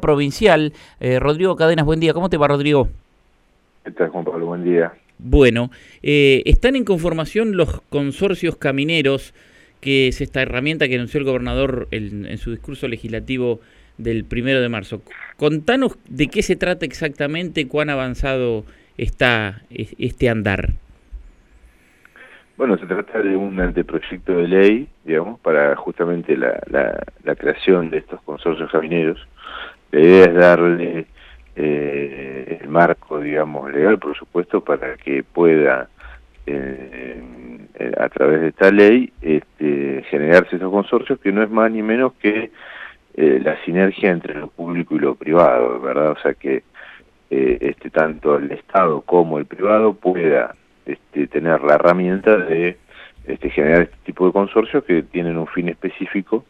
provincial. Eh, Rodrigo Cadenas, buen día. ¿Cómo te va, Rodrigo? ¿Qué tal, Juan Pablo? Buen día. Bueno, eh, están en conformación los consorcios camineros, que es esta herramienta que anunció el gobernador en su discurso legislativo del primero de marzo. Contanos de qué se trata exactamente, cuán avanzado está este andar. Bueno, se trata de un anteproyecto de ley, digamos, para justamente la, la creación de estos consorcios camineros la idea es darle eh, el marco, digamos, legal, por supuesto, para que pueda, eh, eh, a través de esta ley, este, generarse esos consorcios, que no es más ni menos que la sinergia entre lo público y lo privado, ¿verdad? O sea, que este, tanto el Estado como el privado pueda este, tener la herramienta de este, generar este tipo de consorcios que tienen un fin específico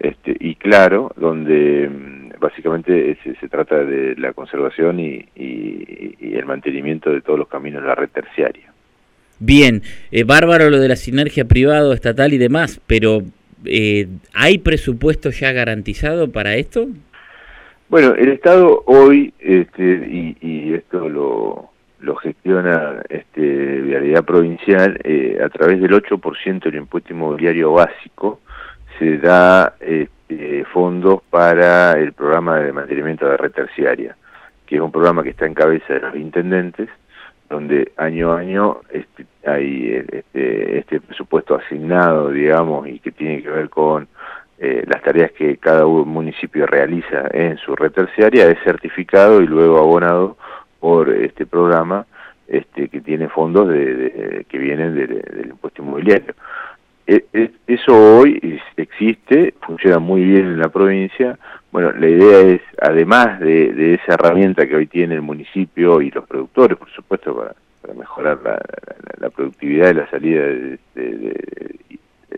este, y claro, donde mm, básicamente se, trata de la conservación y, el mantenimiento de todos los caminos de la red terciaria. Bien, eh, bárbaro lo de la sinergia privado, estatal y demás, pero eh, ¿hay presupuesto ya garantizado para esto? Bueno, el Estado hoy, este, y, esto lo, lo gestiona este, Vialidad Provincial, eh, a través del 8% del impuesto inmobiliario básico, se da este, fondos para el programa de mantenimiento de red terciaria, que es un programa que está en cabeza de los intendentes, donde año a año este, hay este, este presupuesto asignado, digamos, y que tiene que ver con eh, las tareas que cada municipio realiza en su red terciaria, es certificado y luego abonado por este programa este, que tiene fondos de, que vienen del impuesto inmobiliario. E, e, eso hoy existe, funciona muy bien en la provincia. Bueno, la idea es, además de, esa herramienta que hoy tiene el municipio y los productores, por supuesto, para, mejorar la, productividad y la salida de,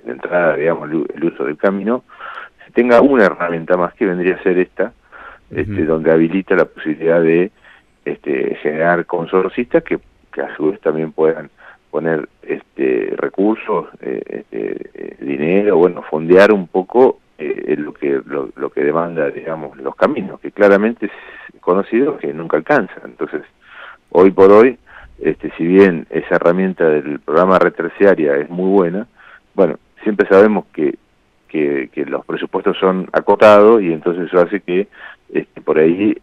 la entrada, digamos, el uso del camino, se tenga una herramienta más que vendría a ser esta, este, donde habilita la posibilidad de este, generar consorcistas que, que a su vez también puedan poner este, recursos, eh, este, eh, dinero, bueno, fondear un poco eh, lo que lo, que demanda, digamos, los caminos, que claramente es conocido que nunca alcanza. Entonces, hoy por hoy, este, si bien esa herramienta del programa reterciaria es muy buena, bueno, siempre sabemos que, que, los presupuestos son acotados y entonces eso hace que este, por ahí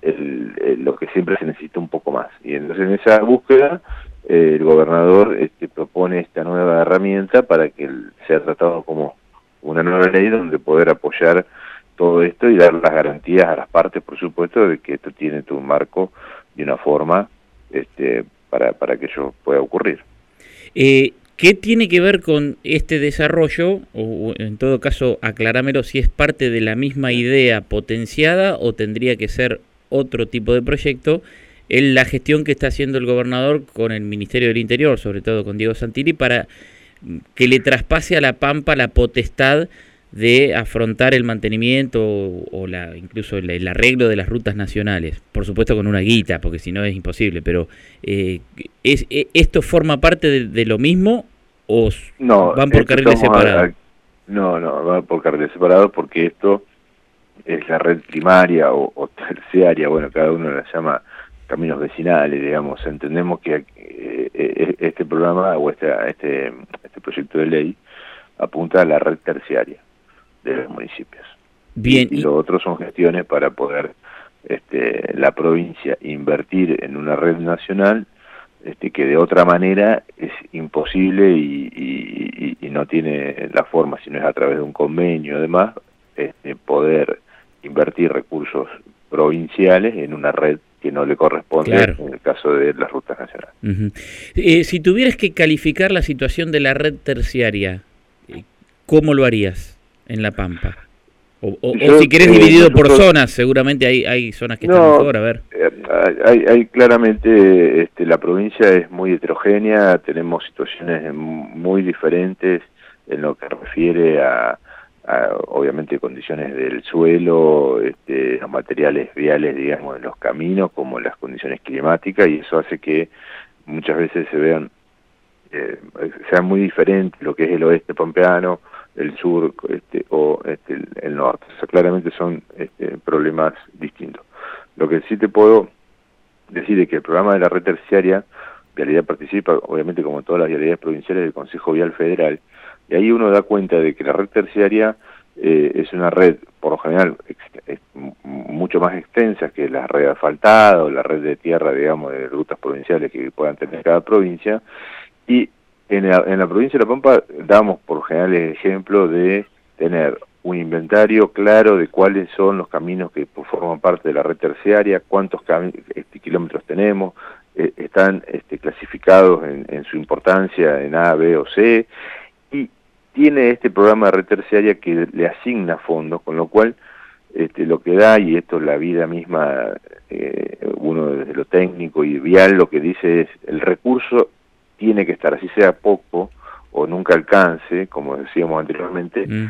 lo que siempre se necesita un poco más. Y entonces en esa búsqueda el gobernador este, propone esta nueva herramienta para que sea tratado como una nueva ley donde poder apoyar todo esto y dar las garantías a las partes, por supuesto, de que esto tiene tu marco de una forma este, para, para que eso pueda ocurrir. Eh, ¿Qué tiene que ver con este desarrollo? O en todo caso, aclarámelo si es parte de la misma idea potenciada o tendría que ser otro tipo de proyecto en la gestión que está haciendo el gobernador con el Ministerio del Interior, sobre todo con Diego Santilli, para que le traspase a la Pampa la potestad de afrontar el mantenimiento o, la, incluso el, arreglo de las rutas nacionales. Por supuesto con una guita, porque si no es imposible, pero eh, es, e, ¿esto forma parte de, lo mismo o no, van por carriles separados? no, no, van por carriles separados porque esto es la red primaria o, o terciaria, bueno, cada uno la llama caminos vecinales, digamos. Entendemos que eh, eh, este programa o este, este, este proyecto de ley apunta a la red terciaria de los municipios. Bien. Y, lo otro son gestiones para poder este, la provincia invertir en una red nacional este, que de otra manera es imposible y, no tiene la forma, si no es a través de un convenio, además, este, poder invertir recursos provinciales en una red que no le corresponde en el caso de las rutas nacionales. Eh, si tuvieras que calificar la situación de la red terciaria, eh, ¿cómo lo harías en La Pampa? O, si querés eh, dividido por zonas, seguramente hay, hay zonas que están mejor, a ver. hay, hay, claramente, este, la provincia es muy heterogénea, tenemos situaciones muy diferentes en lo que refiere a, obviamente condiciones del suelo, este, los materiales viales, digamos, en los caminos, como las condiciones climáticas, y eso hace que muchas veces se vean, eh, sea muy diferente lo que es el oeste pampeano el sur este, o este, el, norte. O sea, claramente son este, problemas distintos. Lo que sí te puedo decir es que el programa de la red terciaria, Vialidad participa, obviamente como todas las vialidades provinciales del Consejo Vial Federal, y ahí uno da cuenta de que la red terciaria eh, es una red, por lo general, mucho más extensa que la red asfaltada o la red de tierra, digamos, de rutas provinciales que puedan tener cada provincia, y en la, provincia de La Pampa damos por general el ejemplo de tener un inventario claro de cuáles son los caminos que forman parte de la red terciaria, cuántos este, kilómetros tenemos, eh, están este, clasificados en, en, su importancia en A, B o C, y tiene este programa de red terciaria que le asigna fondos, con lo cual este, lo que da, y esto la vida misma, eh, uno desde lo técnico y vial lo que dice es, el recurso tiene que estar, así sea poco o nunca alcance, como decíamos anteriormente, mm.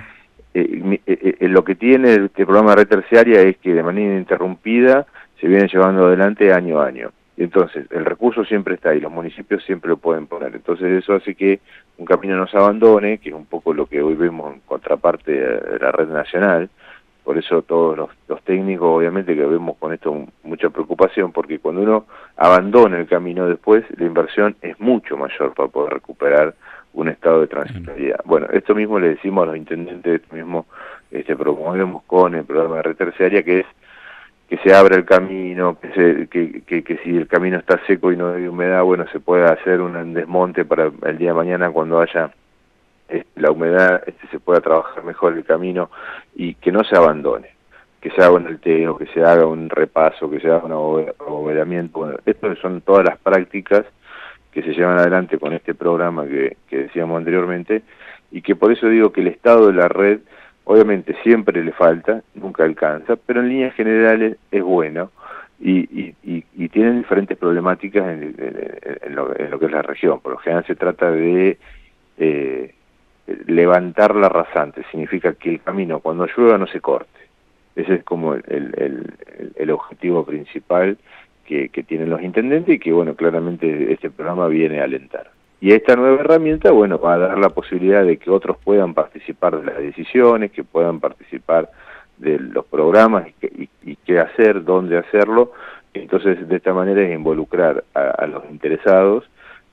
eh, eh, eh, lo que tiene este programa de red terciaria es que de manera ininterrumpida se viene llevando adelante año a año. Entonces, el recurso siempre está ahí, los municipios siempre lo pueden poner. Entonces, eso hace que un camino no se abandone, que es un poco lo que hoy vemos en contraparte de la red nacional, por eso todos los, técnicos, obviamente, que vemos con esto mucha preocupación, porque cuando uno abandona el camino después, la inversión es mucho mayor para poder recuperar un estado de transitoriedad. Bueno, esto mismo le decimos a los intendentes, esto mismo este, promovemos con el programa de red terciaria, que es que se abra el camino, que, se, que, que, si el camino está seco y no hay humedad, bueno, se pueda hacer un desmonte para el día de mañana cuando haya la humedad este, se pueda trabajar mejor el camino y que no se abandone, que se haga un alteo, que se haga un repaso, que se haga un abovedamiento. Bueno, estas son todas las prácticas que se llevan adelante con este programa que, decíamos anteriormente y que por eso digo que el estado de la red obviamente siempre le falta, nunca alcanza, pero en líneas generales es bueno y, y, y, tienen diferentes problemáticas en, lo, que es la región. Por lo general se trata de eh, levantar la rasante, significa que el camino cuando llueva no se corte. Ese es como el, el, el, objetivo principal que, que, tienen los intendentes y que, bueno, claramente este programa viene a alentar. Y esta nueva herramienta, bueno, va a dar la posibilidad de que otros puedan participar de las decisiones, que puedan participar de los programas y, y, qué hacer, dónde hacerlo. Entonces, de esta manera es involucrar a, a los interesados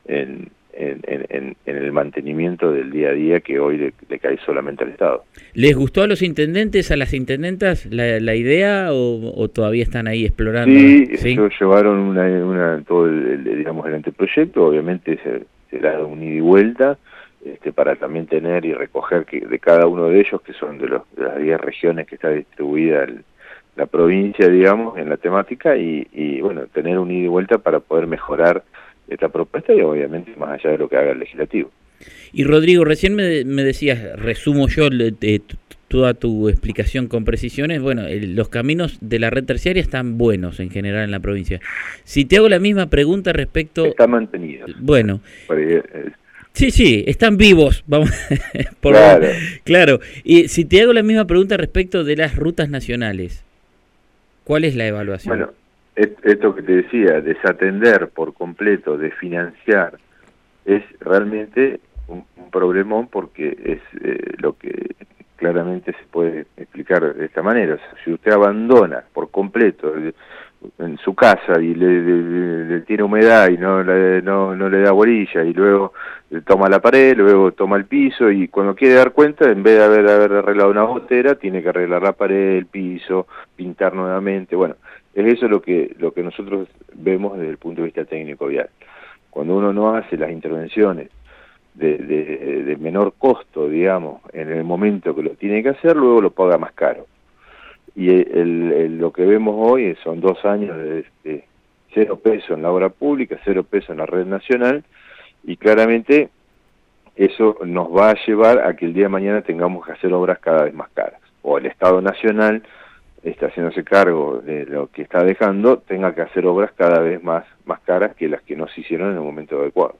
en, en, el mantenimiento del día a día que hoy le, cae solamente al Estado. ¿Les gustó a los intendentes, a las intendentas la, idea o, todavía están ahí explorando? Sí, ellos llevaron una, todo el, digamos, el anteproyecto, obviamente se, se da un ida y vuelta, este, para también tener y recoger que de cada uno de ellos, que son de, los, de las 10 regiones que está distribuida la provincia, digamos, en la temática, y, y bueno, tener un ida y vuelta para poder mejorar esta propuesta y obviamente más allá de lo que haga el legislativo. Y Rodrigo, recién me, decías, resumo yo toda tu explicación con precisiones, bueno, los caminos de la red terciaria están buenos en general en la provincia. Si te hago la misma pregunta respecto... Está mantenido. Bueno. Sí, sí, están vivos, vamos. claro. claro. Y si te hago la misma pregunta respecto de las rutas nacionales, ¿cuál es la evaluación? Bueno, esto que te decía, desatender por completo, de financiar, es realmente un, problemón porque es eh, lo que claramente se puede explicar de esta manera. si usted abandona por completo en su casa y le, tiene humedad y no, no, no le da bolilla y luego toma la pared, luego toma el piso y cuando quiere dar cuenta, en vez de haber, haber arreglado una botera, tiene que arreglar la pared, el piso, pintar nuevamente. Bueno, es eso lo que, lo que nosotros vemos desde el punto de vista técnico vial. Cuando uno no hace las intervenciones de, de, menor costo, digamos, en el momento que lo tiene que hacer, luego lo paga más caro. Y el, lo que vemos hoy son dos años de, cero peso en la obra pública, cero peso en la red nacional, y claramente eso nos va a llevar a que el día de mañana tengamos que hacer obras cada vez más caras. O el Estado Nacional está haciéndose cargo de lo que está dejando, tenga que hacer obras cada vez más, más caras que las que no se hicieron en el momento adecuado.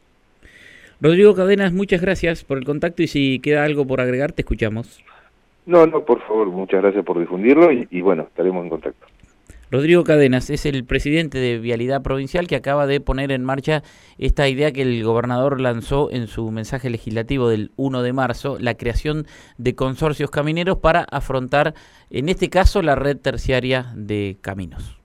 Rodrigo Cadenas, muchas gracias por el contacto y si queda algo por agregar, te escuchamos. No, no, por favor, muchas gracias por difundirlo y, y bueno, estaremos en contacto. Rodrigo Cadenas es el presidente de Vialidad Provincial que acaba de poner en marcha esta idea que el gobernador lanzó en su mensaje legislativo del 1 de marzo, la creación de consorcios camineros para afrontar, en este caso, la red terciaria de caminos.